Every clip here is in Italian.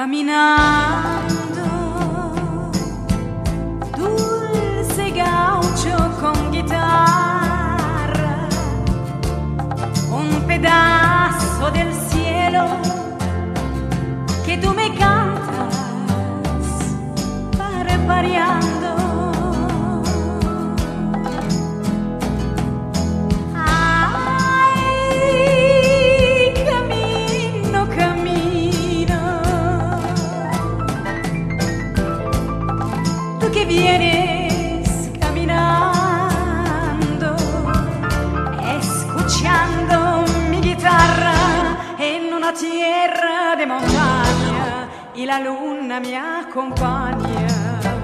Caminando, dulce gaucho con guitarra, un pedazo del vienes caminando, escuchando mi guitarra en una tierra de montaña y la luna me acompaña.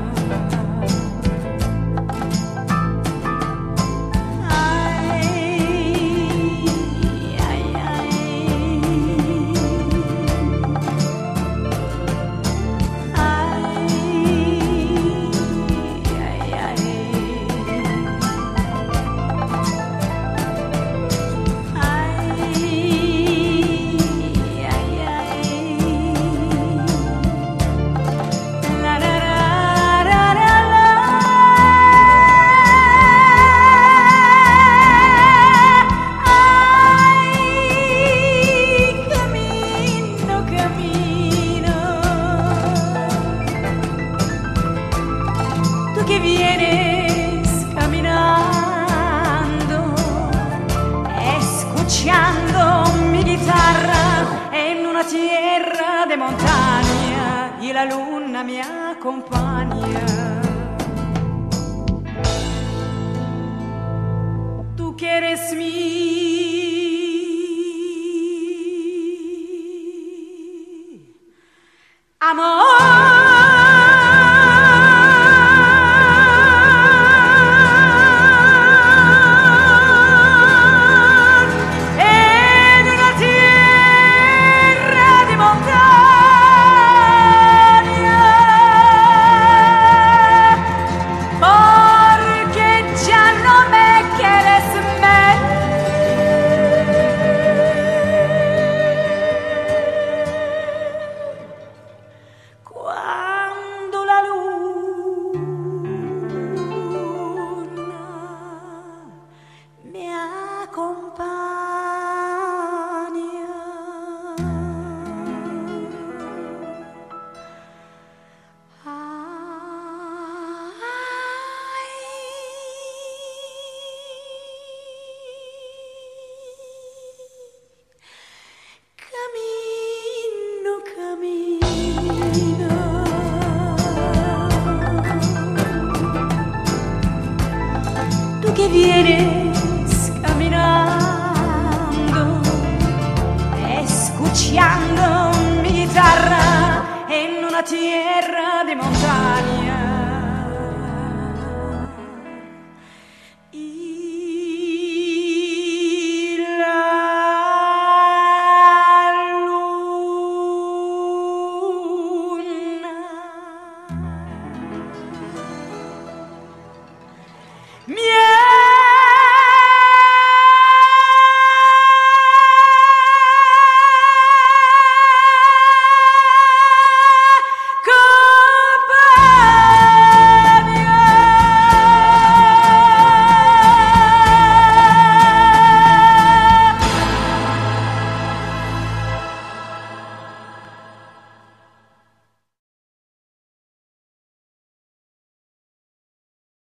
Tú que vienes caminando, escuchando mi guitarra en una tierra de montaña y la luna me acompaña. Tú que eres mi si vieres